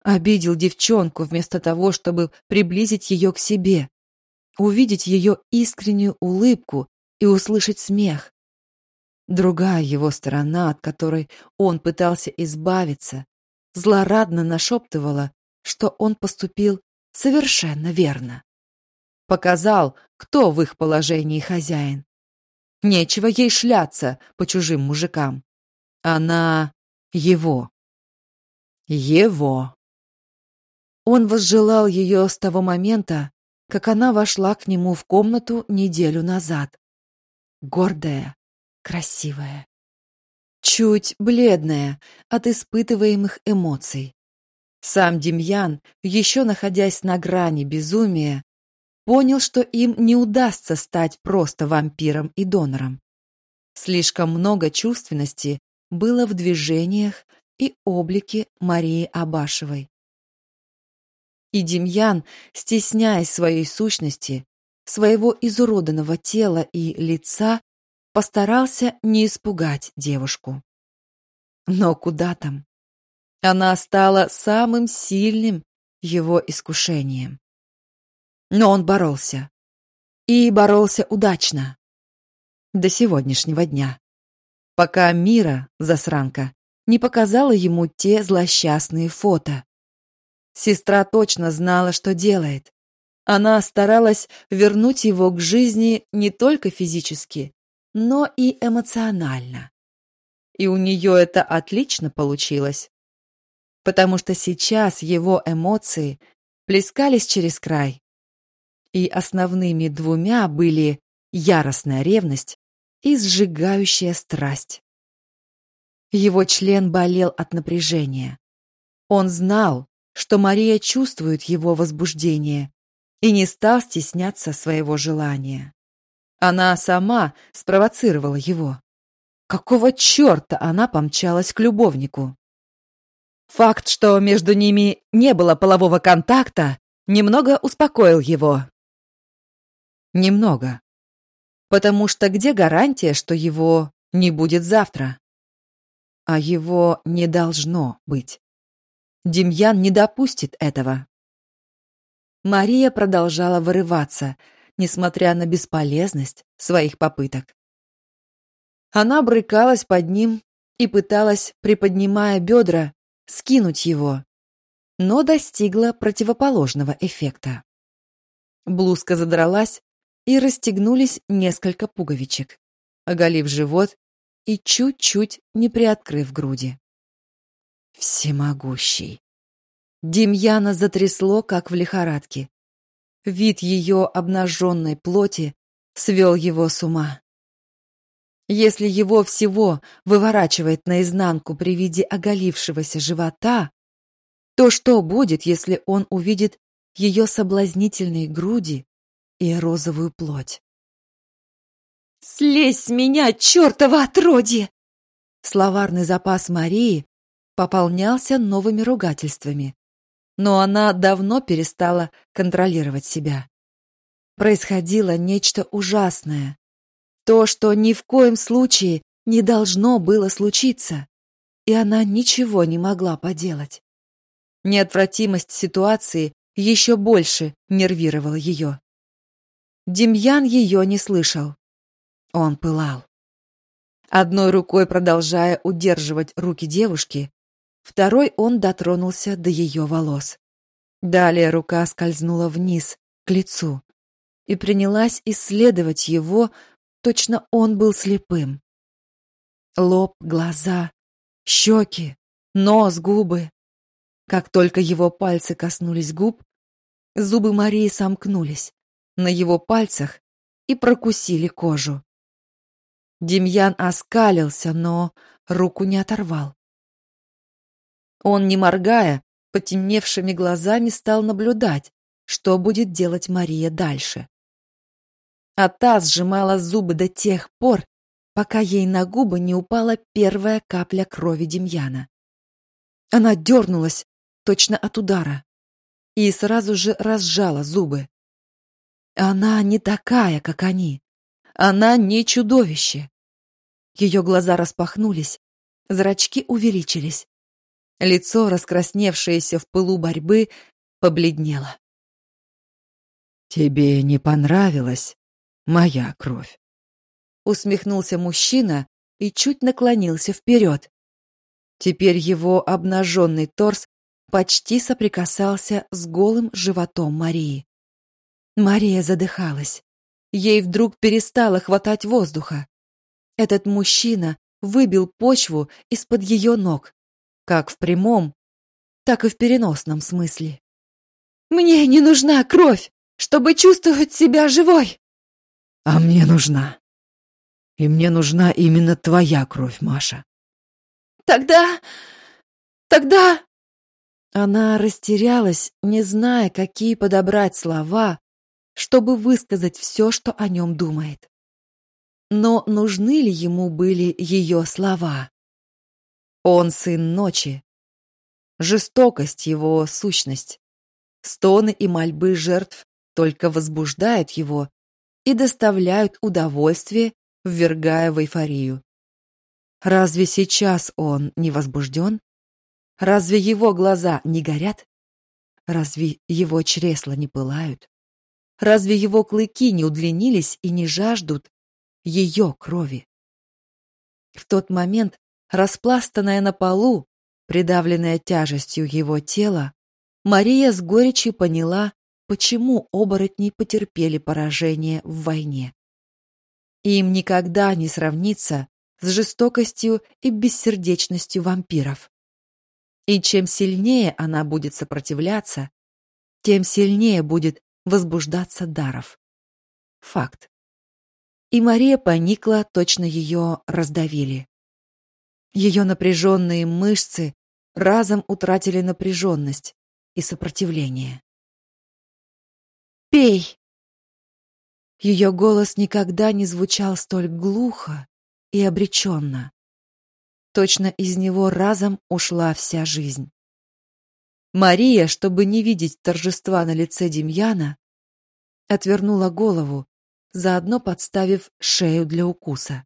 Обидел девчонку вместо того, чтобы приблизить ее к себе, увидеть ее искреннюю улыбку и услышать смех. Другая его сторона, от которой он пытался избавиться, злорадно нашептывала, что он поступил совершенно верно. Показал, кто в их положении хозяин. Нечего ей шляться по чужим мужикам. Она его. Его. Он возжелал ее с того момента, как она вошла к нему в комнату неделю назад. Гордая, красивая, чуть бледная от испытываемых эмоций. Сам Демьян, еще находясь на грани безумия, понял, что им не удастся стать просто вампиром и донором. Слишком много чувственности было в движениях и облике Марии Абашевой. И Демьян, стесняясь своей сущности, своего изуроданного тела и лица, постарался не испугать девушку. Но куда там? Она стала самым сильным его искушением. Но он боролся. И боролся удачно. До сегодняшнего дня. Пока Мира, засранка, не показала ему те злосчастные фото. Сестра точно знала, что делает. Она старалась вернуть его к жизни не только физически, но и эмоционально. И у нее это отлично получилось. Потому что сейчас его эмоции плескались через край. И основными двумя были яростная ревность и сжигающая страсть. Его член болел от напряжения. Он знал, что Мария чувствует его возбуждение и не стал стесняться своего желания. Она сама спровоцировала его. Какого черта она помчалась к любовнику? Факт, что между ними не было полового контакта, немного успокоил его. Немного. Потому что где гарантия, что его не будет завтра? А его не должно быть. Демьян не допустит этого. Мария продолжала вырываться, несмотря на бесполезность своих попыток. Она брыкалась под ним и пыталась, приподнимая бедра, скинуть его, но достигла противоположного эффекта. Блузка задралась, и расстегнулись несколько пуговичек, оголив живот и чуть-чуть не приоткрыв груди. Всемогущий. Демьяна затрясло, как в лихорадке. Вид ее обнаженной плоти свел его с ума. Если его всего выворачивает наизнанку при виде оголившегося живота, то что будет, если он увидит ее соблазнительные груди и розовую плоть? «Слезь с меня, чертова отродье!» Словарный запас Марии пополнялся новыми ругательствами, но она давно перестала контролировать себя. Происходило нечто ужасное. То, что ни в коем случае не должно было случиться, и она ничего не могла поделать. Неотвратимость ситуации еще больше нервировала ее. Демьян ее не слышал. Он пылал. Одной рукой продолжая удерживать руки девушки, второй он дотронулся до ее волос. Далее рука скользнула вниз, к лицу, и принялась исследовать его, точно он был слепым. Лоб, глаза, щеки, нос, губы. Как только его пальцы коснулись губ, зубы Марии сомкнулись на его пальцах и прокусили кожу. Демьян оскалился, но руку не оторвал. Он, не моргая, потемневшими глазами стал наблюдать, что будет делать Мария дальше. А та сжимала зубы до тех пор, пока ей на губы не упала первая капля крови Демьяна. Она дернулась, точно от удара, и сразу же разжала зубы. Она не такая, как они. Она не чудовище. Ее глаза распахнулись, зрачки увеличились. Лицо, раскрасневшееся в пылу борьбы, побледнело. «Тебе не понравилась моя кровь?» Усмехнулся мужчина и чуть наклонился вперед. Теперь его обнаженный торс почти соприкасался с голым животом Марии. Мария задыхалась. Ей вдруг перестало хватать воздуха. Этот мужчина выбил почву из-под ее ног, как в прямом, так и в переносном смысле. «Мне не нужна кровь, чтобы чувствовать себя живой!» «А мне нужна. И мне нужна именно твоя кровь, Маша». «Тогда... тогда...» Она растерялась, не зная, какие подобрать слова, чтобы высказать все, что о нем думает. Но нужны ли ему были ее слова? Он сын ночи. Жестокость его сущность. Стоны и мольбы жертв только возбуждают его и доставляют удовольствие, ввергая в эйфорию. Разве сейчас он не возбужден? Разве его глаза не горят? Разве его чресла не пылают? Разве его клыки не удлинились и не жаждут ее крови? В тот момент, распластанная на полу, придавленная тяжестью его тела, Мария с горечью поняла, почему оборотни потерпели поражение в войне. Им никогда не сравнится с жестокостью и бессердечностью вампиров. И чем сильнее она будет сопротивляться, тем сильнее будет возбуждаться даров. Факт. И Мария поникла, точно ее раздавили. Ее напряженные мышцы разом утратили напряженность и сопротивление. «Пей!» Ее голос никогда не звучал столь глухо и обреченно. Точно из него разом ушла вся жизнь. Мария, чтобы не видеть торжества на лице Демьяна, отвернула голову, заодно подставив шею для укуса.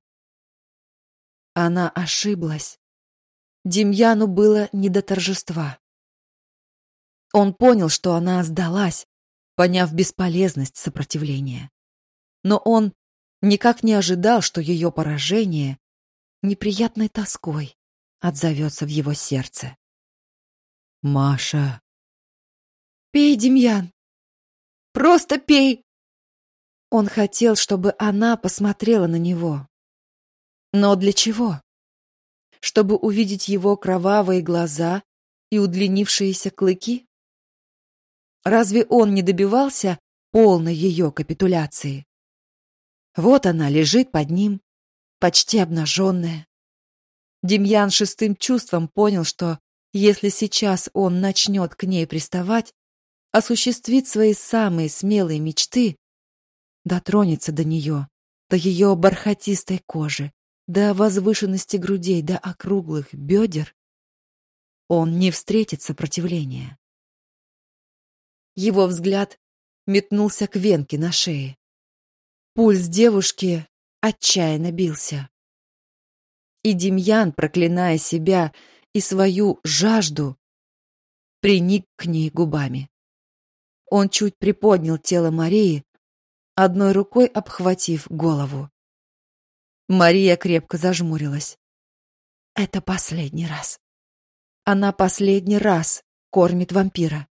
Она ошиблась. Демьяну было не до торжества. Он понял, что она сдалась, поняв бесполезность сопротивления. Но он никак не ожидал, что ее поражение неприятной тоской отзовется в его сердце. Маша. Пей, Демьян. Просто пей. Он хотел, чтобы она посмотрела на него. Но для чего? Чтобы увидеть его кровавые глаза и удлинившиеся клыки? Разве он не добивался полной ее капитуляции? Вот она лежит под ним, почти обнаженная. Демьян шестым чувством понял, что если сейчас он начнет к ней приставать, осуществит свои самые смелые мечты, дотронется до нее, до ее бархатистой кожи, до возвышенности грудей, до округлых бедер, он не встретит сопротивления. Его взгляд метнулся к венке на шее. Пульс девушки отчаянно бился. И Демьян, проклиная себя и свою жажду, приник к ней губами. Он чуть приподнял тело Марии, одной рукой обхватив голову. Мария крепко зажмурилась. Это последний раз. Она последний раз кормит вампира.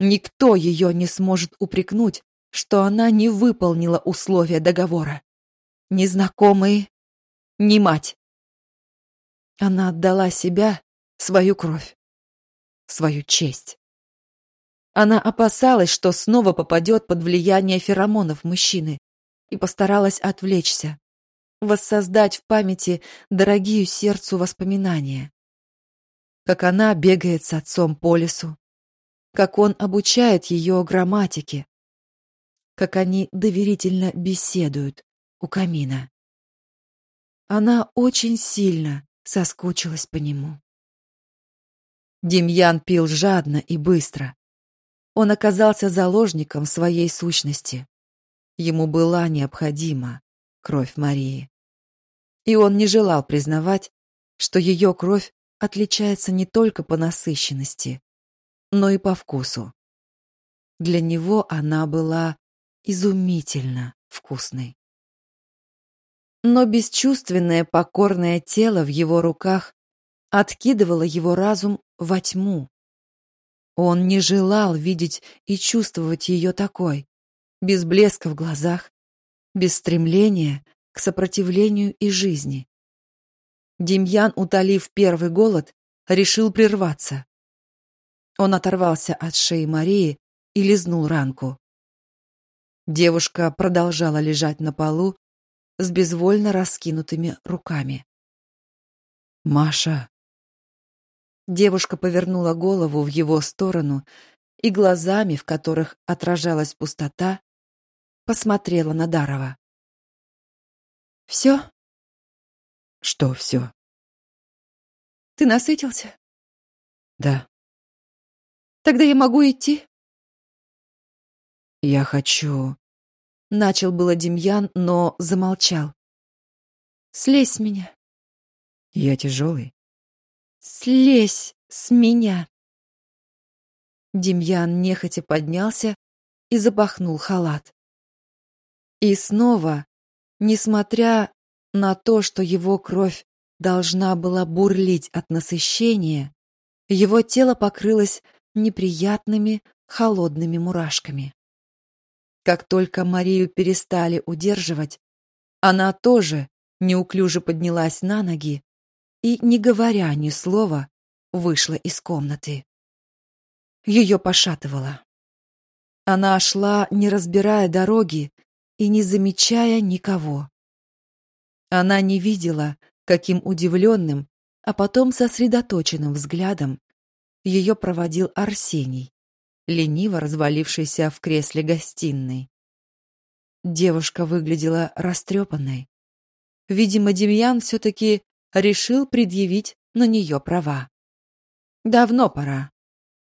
Никто ее не сможет упрекнуть, что она не выполнила условия договора. Ни знакомые, ни мать. Она отдала себя, свою кровь, свою честь. Она опасалась, что снова попадет под влияние феромонов мужчины, и постаралась отвлечься, воссоздать в памяти дорогие сердцу воспоминания. Как она бегает с отцом по лесу, как он обучает ее грамматике, как они доверительно беседуют у камина. Она очень сильно соскучилась по нему. Демьян пил жадно и быстро. Он оказался заложником своей сущности. Ему была необходима кровь Марии. И он не желал признавать, что ее кровь отличается не только по насыщенности, но и по вкусу. Для него она была изумительно вкусной. Но бесчувственное покорное тело в его руках откидывало его разум во тьму. Он не желал видеть и чувствовать ее такой, без блеска в глазах, без стремления к сопротивлению и жизни. Демьян, утолив первый голод, решил прерваться. Он оторвался от шеи Марии и лизнул ранку. Девушка продолжала лежать на полу с безвольно раскинутыми руками. «Маша!» Девушка повернула голову в его сторону и глазами, в которых отражалась пустота, посмотрела на Дарова. «Все?» «Что все?» «Ты насытился?» «Да». «Тогда я могу идти?» «Я хочу...» Начал было Демьян, но замолчал. «Слезь с меня. Я тяжелый. Слезь с меня. Демьян нехотя поднялся и запахнул халат. И снова, несмотря на то, что его кровь должна была бурлить от насыщения, его тело покрылось неприятными холодными мурашками. Как только Марию перестали удерживать, она тоже неуклюже поднялась на ноги и, не говоря ни слова, вышла из комнаты. Ее пошатывало. Она шла, не разбирая дороги и не замечая никого. Она не видела, каким удивленным, а потом сосредоточенным взглядом ее проводил Арсений, лениво развалившийся в кресле гостиной. Девушка выглядела растрепанной. Видимо, Демьян все-таки решил предъявить на нее права. Давно пора.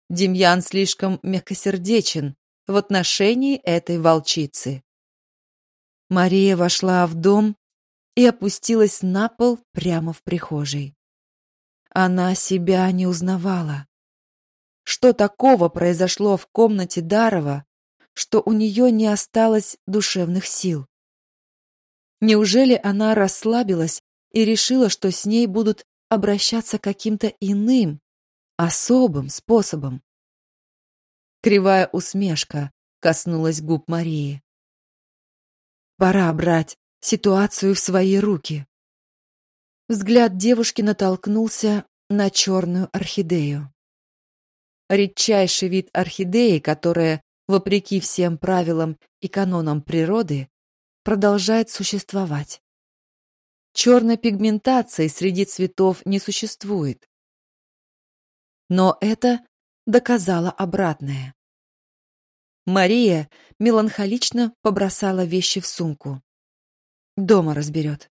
Демьян слишком мягкосердечен в отношении этой волчицы. Мария вошла в дом и опустилась на пол прямо в прихожей. Она себя не узнавала. Что такого произошло в комнате Дарова, что у нее не осталось душевных сил? Неужели она расслабилась и решила, что с ней будут обращаться каким-то иным, особым способом? Кривая усмешка коснулась губ Марии. Пора брать ситуацию в свои руки. Взгляд девушки натолкнулся на черную орхидею редчайший вид орхидеи, которая, вопреки всем правилам и канонам природы, продолжает существовать. Черной пигментации среди цветов не существует. Но это доказало обратное. Мария меланхолично побросала вещи в сумку. Дома разберет.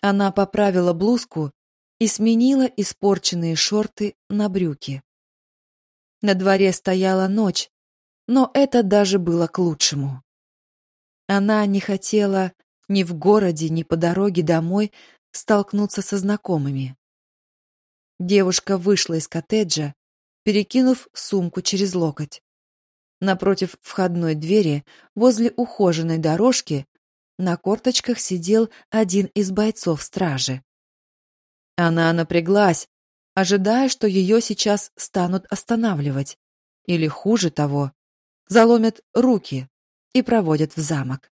Она поправила блузку и сменила испорченные шорты на брюки. На дворе стояла ночь, но это даже было к лучшему. Она не хотела ни в городе, ни по дороге домой столкнуться со знакомыми. Девушка вышла из коттеджа, перекинув сумку через локоть. Напротив входной двери, возле ухоженной дорожки, на корточках сидел один из бойцов стражи. Она напряглась, ожидая, что ее сейчас станут останавливать. Или хуже того, заломят руки и проводят в замок.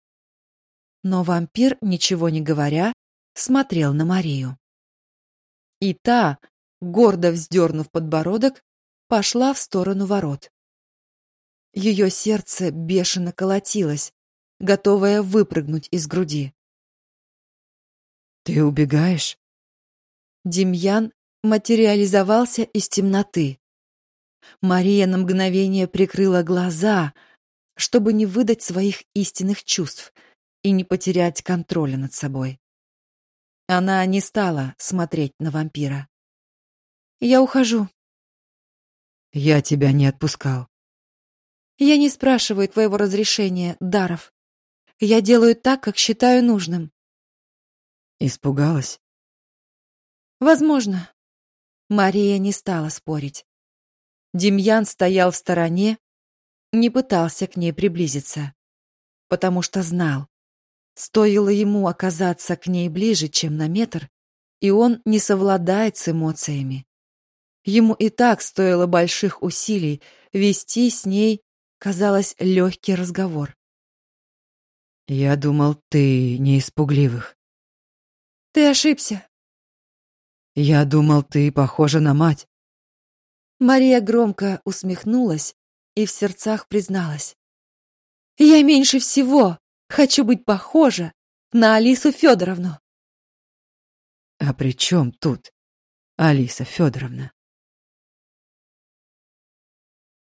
Но вампир, ничего не говоря, смотрел на Марию. И та, гордо вздернув подбородок, пошла в сторону ворот. Ее сердце бешено колотилось, готовое выпрыгнуть из груди. «Ты убегаешь?» Демьян материализовался из темноты. Мария на мгновение прикрыла глаза, чтобы не выдать своих истинных чувств и не потерять контроля над собой. Она не стала смотреть на вампира. «Я ухожу». «Я тебя не отпускал». «Я не спрашиваю твоего разрешения, Даров. Я делаю так, как считаю нужным». «Испугалась?» «Возможно. Мария не стала спорить. Демьян стоял в стороне, не пытался к ней приблизиться, потому что знал, стоило ему оказаться к ней ближе, чем на метр, и он не совладает с эмоциями. Ему и так стоило больших усилий вести с ней, казалось, легкий разговор. «Я думал, ты не испугливых». «Ты ошибся. Я думал, ты похожа на мать. Мария громко усмехнулась и в сердцах призналась: "Я меньше всего хочу быть похожа на Алису Федоровну". А при чем тут Алиса Федоровна?